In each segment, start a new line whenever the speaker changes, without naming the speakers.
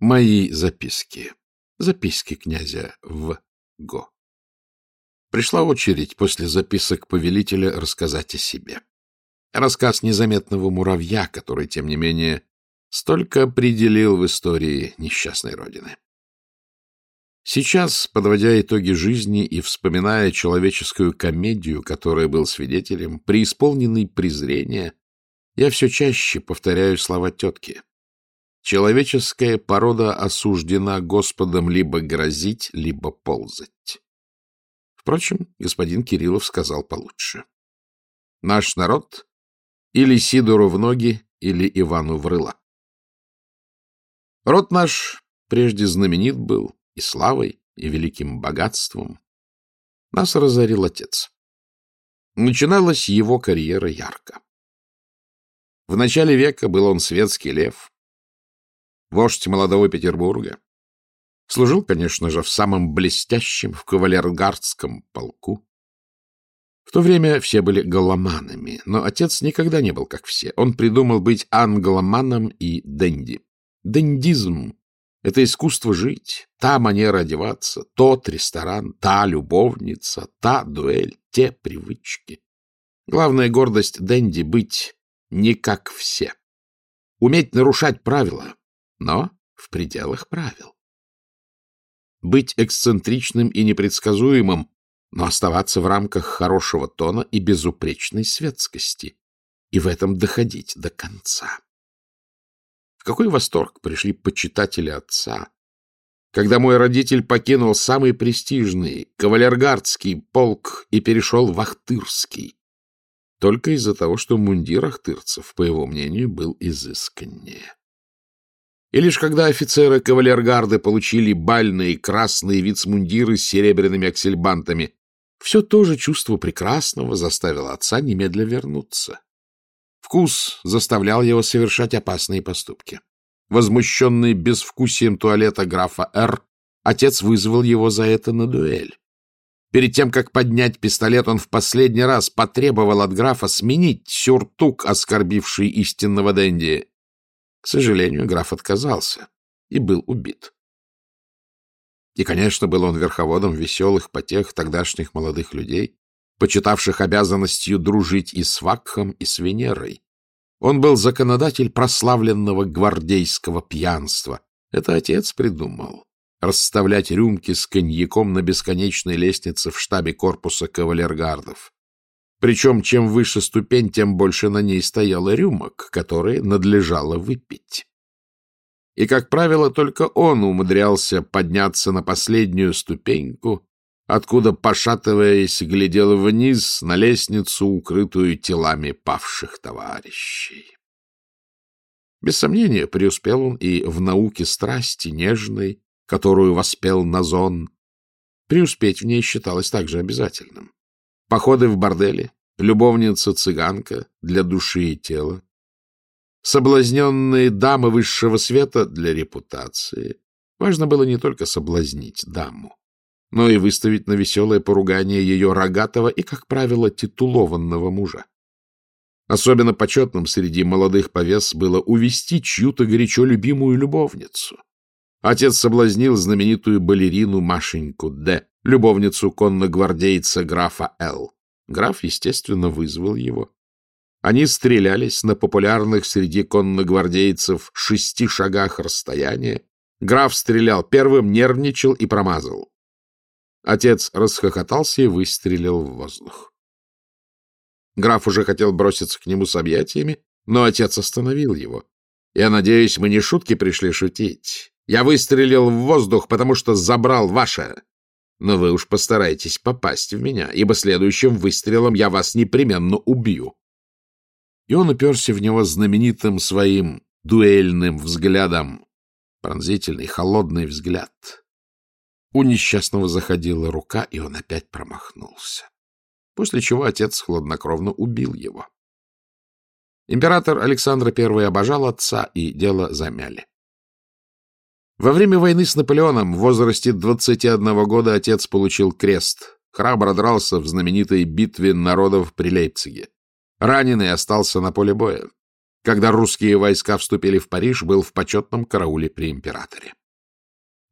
Мои записки. Записки князя В. Го. Пришла очередь после записок повелителя рассказать о себе. Рассказ незаметного муравья, который, тем не менее, столько определил в истории несчастной родины. Сейчас, подводя итоги жизни и вспоминая человеческую комедию, которой был свидетелем, преисполненный презрения, я все чаще повторяю слова тетки. Человеческая порода осуждена Господом либо грозить, либо ползать. Впрочем, господин Кириллов сказал получше. Наш народ или Сидору в ноги, или Ивану в рыло. Род наш прежде знаменит был и славой, и великим богатством. Нас разорил отец. Начиналась его карьера ярко. В начале века был он светский лев, вождь молодого Петербурга. Служил, конечно же, в самом блестящем, в кавалергардском полку. В то время все были голоманами, но отец никогда не был как все. Он придумал быть англоманом и денди. Дендизм — это искусство жить, та манера одеваться, тот ресторан, та любовница, та дуэль, те привычки. Главная гордость денди — быть не как все. Уметь нарушать правила, но в пределах правил. Быть эксцентричным и непредсказуемым, но оставаться в рамках хорошего тона и безупречной светскости, и в этом доходить до конца. В какой восторг пришли почитатели отца, когда мой родитель покинул самый престижный кавалергардский полк и перешел в Ахтырский, только из-за того, что мундир ахтырцев, по его мнению, был изысканнее. И лишь когда офицеры кавалергарды получили бальные красные вицмундиры с серебряными аксельбантами, все то же чувство прекрасного заставило отца немедля вернуться. Вкус заставлял его совершать опасные поступки. Возмущенный безвкусием туалета графа Р., отец вызвал его за это на дуэль. Перед тем, как поднять пистолет, он в последний раз потребовал от графа сменить сюртук, оскорбивший истинного Дэнди. К сожалению, граф отказался и был убит. И, конечно, был он верховодом веселых потех тогдашних молодых людей, почитавших обязанностью дружить и с Вакхом, и с Венерой. Он был законодатель прославленного гвардейского пьянства. Это отец придумал. Расставлять рюмки с коньяком на бесконечной лестнице в штабе корпуса кавалергардов. Причем, чем выше ступень, тем больше на ней стояло рюмок, которые надлежало выпить. И, как правило, только он умудрялся подняться на последнюю ступеньку, откуда, пошатываясь, глядел вниз на лестницу, укрытую телами павших товарищей. Без сомнения, преуспел он и в науке страсти нежной, которую воспел Назон. Преуспеть в ней считалось также обязательным. Походы в бордели, любовница-цыганка для души и тела, соблазненные дамы высшего света для репутации. Важно было не только соблазнить даму, но и выставить на веселое поругание ее рогатого и, как правило, титулованного мужа. Особенно почетным среди молодых повес было увести чью-то горячо любимую любовницу. Отец соблазнил знаменитую балерину Машеньку Д., любовницу конногвардейца графа Л. Граф, естественно, вызвал его. Они стрелялись на популярных среди конногвардейцев шести шагах расстояния. Граф стрелял первым, нервничал и промазал. Отец расхохотался и выстрелил в воздух. Граф уже хотел броситься к нему с объятиями, но отец остановил его. Я надеюсь, мы не шутки пришли шутить. Я выстрелил в воздух, потому что забрал ваше. Но вы уж постарайтесь попасть в меня, ибо следующим выстрелом я вас непременно убью. И он уперся в него знаменитым своим дуэльным взглядом. Пронзительный, холодный взгляд. У несчастного заходила рука, и он опять промахнулся. После чего отец хладнокровно убил его. Император Александр I обожал отца, и дело замяли. Во время войны с Наполеоном в возрасте 21 года отец получил крест, храбро дрался в знаменитой битве народов при Лейпциге. Раненый остался на поле боя. когда русские войска вступили в Париж, был в почетном карауле при императоре.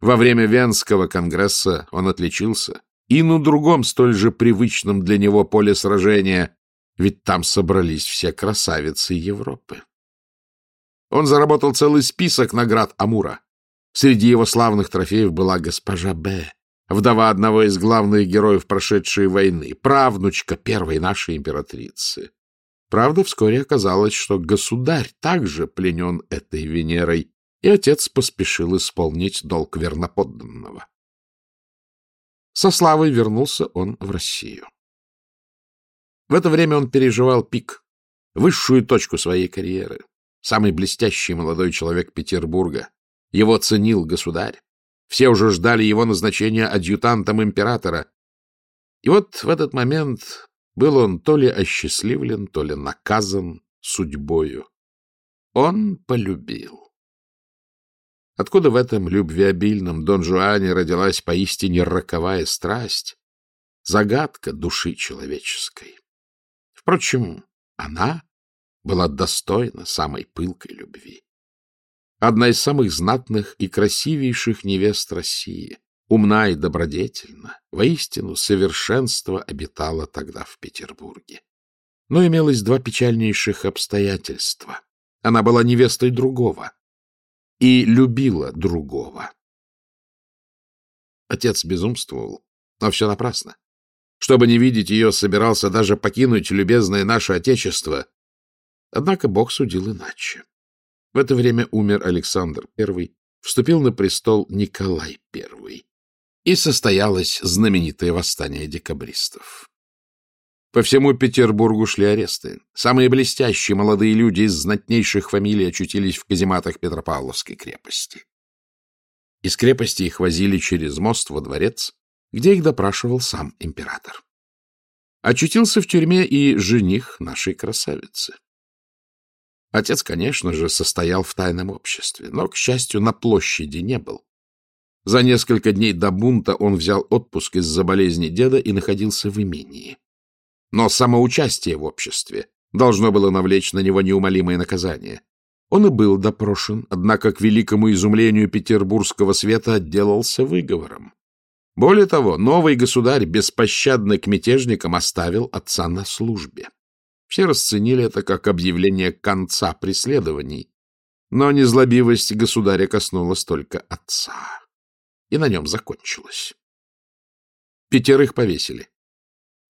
Во время Венского конгресса он отличился и на другом столь же привычном для него поле сражения, ведь там собрались все красавицы Европы. Он заработал целый список наград Амура. Среди его славных трофеев была госпожа Б., вдова одного из главных героев прошедшей войны, правнучка первой нашей императрицы. Правда, вскоре оказалось, что государь также пленен этой Венерой, и отец поспешил исполнить долг верноподданного. Со славой вернулся он в Россию. В это время он переживал пик, высшую точку своей карьеры. Самый блестящий молодой человек Петербурга. Его ценил государь. Все уже ждали его назначения адъютантом императора. И вот в этот момент был он то ли осчастливлен, то ли наказан судьбою. Он полюбил. Откуда в этом любвеобильном Дон Жуане родилась поистине роковая страсть, загадка души человеческой? Впрочем, она была достойна самой пылкой любви. Одна из самых знатных и красивейших невест России, умна и добродетельна, воистину совершенство обитала тогда в Петербурге. Но имелось два печальнейших обстоятельства. Она была невестой другого, и любила другого. Отец безумствовал, но все напрасно. Чтобы не видеть ее, собирался даже покинуть любезное наше Отечество. Однако Бог судил иначе. В это время умер Александр I, вступил на престол Николай I, и состоялось знаменитое восстание декабристов. По всему Петербургу шли аресты. Самые блестящие молодые люди из знатнейших фамилий очутились в казематах Петропавловской крепости. Из крепости их возили через мост во дворец, где их допрашивал сам император. Очутился в тюрьме и жених нашей красавицы. Отец, конечно же, состоял в тайном обществе, но, к счастью, на площади не был. За несколько дней до бунта он взял отпуск из-за болезни деда и находился в имении. Но самоучастие в обществе должно было навлечь на него неумолимое наказание. Он и был допрошен, однако к великому изумлению петербургского света отделался выговором. Более того, новый государь беспощадно к мятежникам оставил отца на службе. Все расценили это как объявление конца преследований, но незлобивость государя коснулась только отца, и на нем закончилась. Пятерых повесили.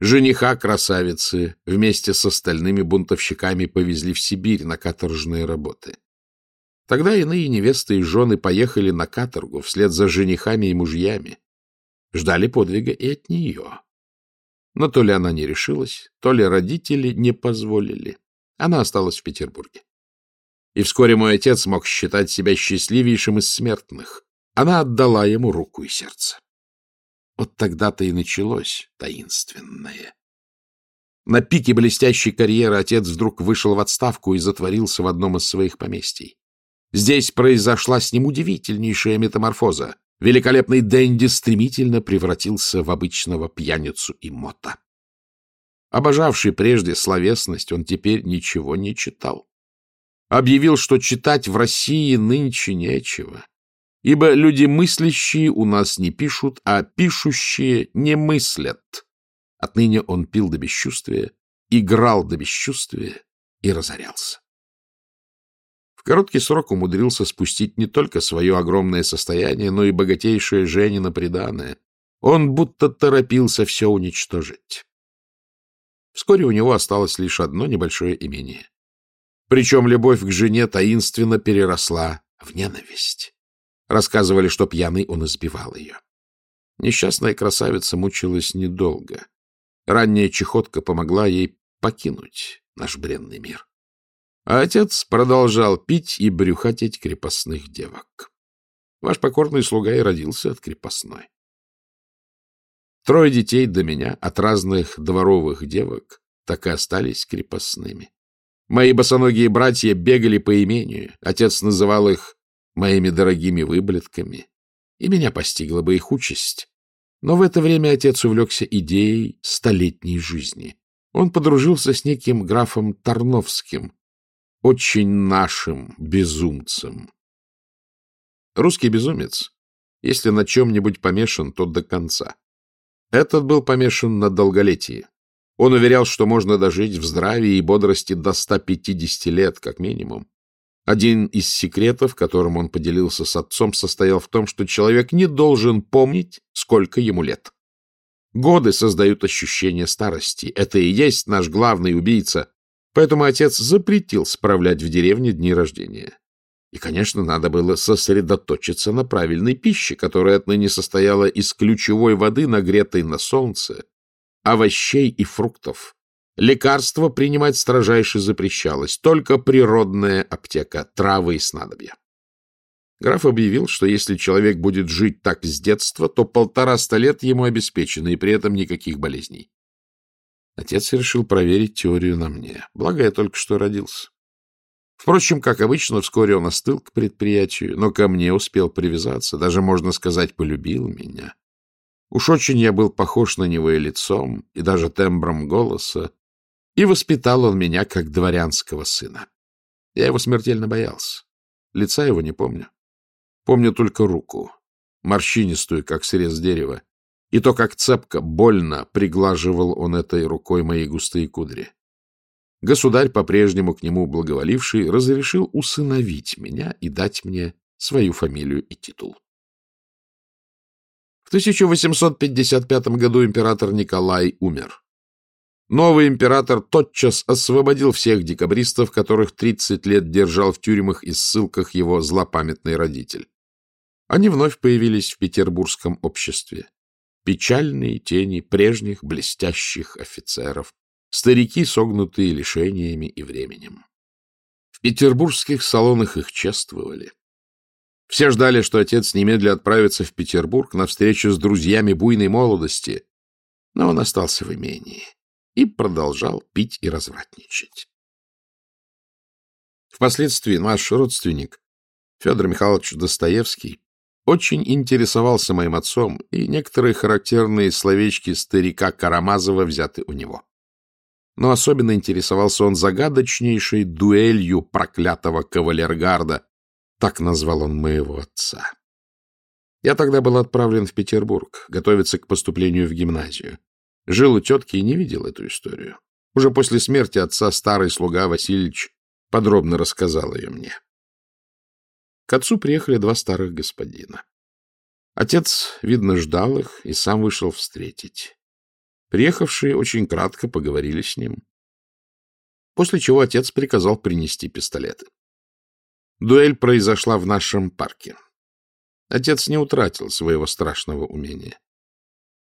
Жениха красавицы вместе с остальными бунтовщиками повезли в Сибирь на каторжные работы. Тогда иные невесты и жены поехали на каторгу вслед за женихами и мужьями. Ждали подвига и от нее. Но то ли она не решилась, то ли родители не позволили. Она осталась в Петербурге. И вскоре мой отец мог считать себя счастливейшим из смертных. Она отдала ему руку и сердце. Вот тогда-то и началось таинственное. На пике блестящей карьеры отец вдруг вышел в отставку и затворился в одном из своих поместий. Здесь произошла с ним удивительнейшая метаморфоза. Великолепный Дэнди стремительно превратился в обычного пьяницу и мота. Обожавший прежде словесность, он теперь ничего не читал. Объявил, что читать в России нынче нечего, Ибо люди мыслящие у нас не пишут, а пишущие не мыслят. Отныне он пил до бесчувствия, играл до бесчувствия и разорялся. В короткий срок умудрился спустить не только свое огромное состояние, но и богатейшее Женина приданое. Он будто торопился все уничтожить. Вскоре у него осталось лишь одно небольшое имение. Причем любовь к жене таинственно переросла в ненависть. Рассказывали, что пьяный он избивал ее. Несчастная красавица мучилась недолго. Ранняя чехотка помогла ей покинуть наш бренный мир. А отец продолжал пить и брюхатить крепостных девок. Ваш покорный слуга и родился от крепостной. Трое детей до меня от разных дворовых девок так и остались крепостными. Мои босоногие братья бегали по имению. Отец называл их моими дорогими выблетками, и меня постигла бы их участь. Но в это время отец увлекся идеей столетней жизни. Он подружился с неким графом Тарновским, очень нашим безумцем. Русский безумец, если на чем-нибудь помешан, то до конца. Этот был помешан на долголетии. Он уверял, что можно дожить в здравии и бодрости до 150 лет, как минимум. Один из секретов, которым он поделился с отцом, состоял в том, что человек не должен помнить, сколько ему лет. Годы создают ощущение старости. Это и есть наш главный убийца. Поэтому отец запретил справлять в деревне дни рождения. И, конечно, надо было сосредоточиться на правильной пище, которая отныне состояла из ключевой воды, нагретой на солнце, овощей и фруктов. Лекарства принимать строжайше запрещалось, только природная аптека, травы и снадобья. Граф объявил, что если человек будет жить так с детства, то полтораста лет ему обеспечено, и при этом никаких болезней. Отец решил проверить теорию на мне, благо я только что родился. Впрочем, как обычно, вскоре он остыл к предприятию, но ко мне успел привязаться, даже, можно сказать, полюбил меня. Уж очень я был похож на него и лицом, и даже тембром голоса, и воспитал он меня как дворянского сына. Я его смертельно боялся. Лица его не помню. Помню только руку, морщинистую, как срез дерева, и то, как цепко, больно приглаживал он этой рукой мои густые кудри. Государь, по-прежнему к нему благоволивший, разрешил усыновить меня и дать мне свою фамилию и титул. В 1855 году император Николай умер. Новый император тотчас освободил всех декабристов, которых 30 лет держал в тюрьмах и ссылках его злопамятный родитель. Они вновь появились в петербургском обществе. Печальные тени прежних блестящих офицеров, старики, согнутые лишениями и временем. В петербургских салонах их чествовали. Все ждали, что отец немедля отправится в Петербург на встречу с друзьями буйной молодости, но он остался в имении и продолжал пить и развратничать. Впоследствии наш родственник Федор Михайлович Достоевский очень интересовался моим отцом, и некоторые характерные словечки старика Карамазова взяты у него. Но особенно интересовался он загадочнейшей дуэлью проклятого кавалергарда, так назвал он моего отца. Я тогда был отправлен в Петербург, готовиться к поступлению в гимназию. Жил у тетки и не видел эту историю. Уже после смерти отца старый слуга Васильевич подробно рассказал ее мне. К отцу приехали два старых господина. Отец, видно, ждал их и сам вышел встретить. Приехавшие очень кратко поговорили с ним. После чего отец приказал принести пистолеты. Дуэль произошла в нашем парке. Отец не утратил своего страшного умения.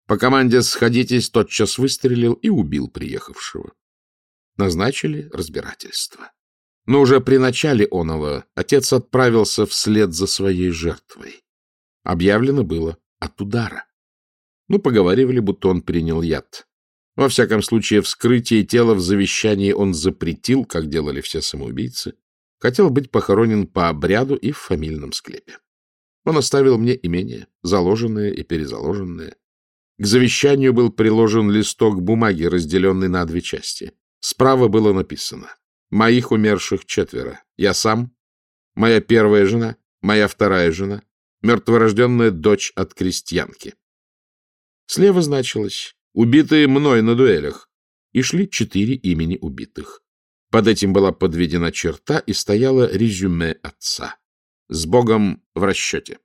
По команде «Сходитесь» тотчас выстрелил и убил приехавшего. Назначили разбирательство. Но уже при начале оного отец отправился вслед за своей жертвой. Объявлено было от удара. Ну, поговаривали, будто он принял яд. Во всяком случае, вскрытие тела в завещании он запретил, как делали все самоубийцы. Хотел быть похоронен по обряду и в фамильном склепе. Он оставил мне имение, заложенное и перезаложенное. К завещанию был приложен листок бумаги, разделенный на две части. Справа было написано Моих умерших четверо. Я сам, моя первая жена, моя вторая жена, мертворожденная дочь от крестьянки. Слева значилось «Убитые мной на дуэлях», и шли четыре имени убитых. Под этим была подведена черта и стояло резюме отца. С Богом в расчете.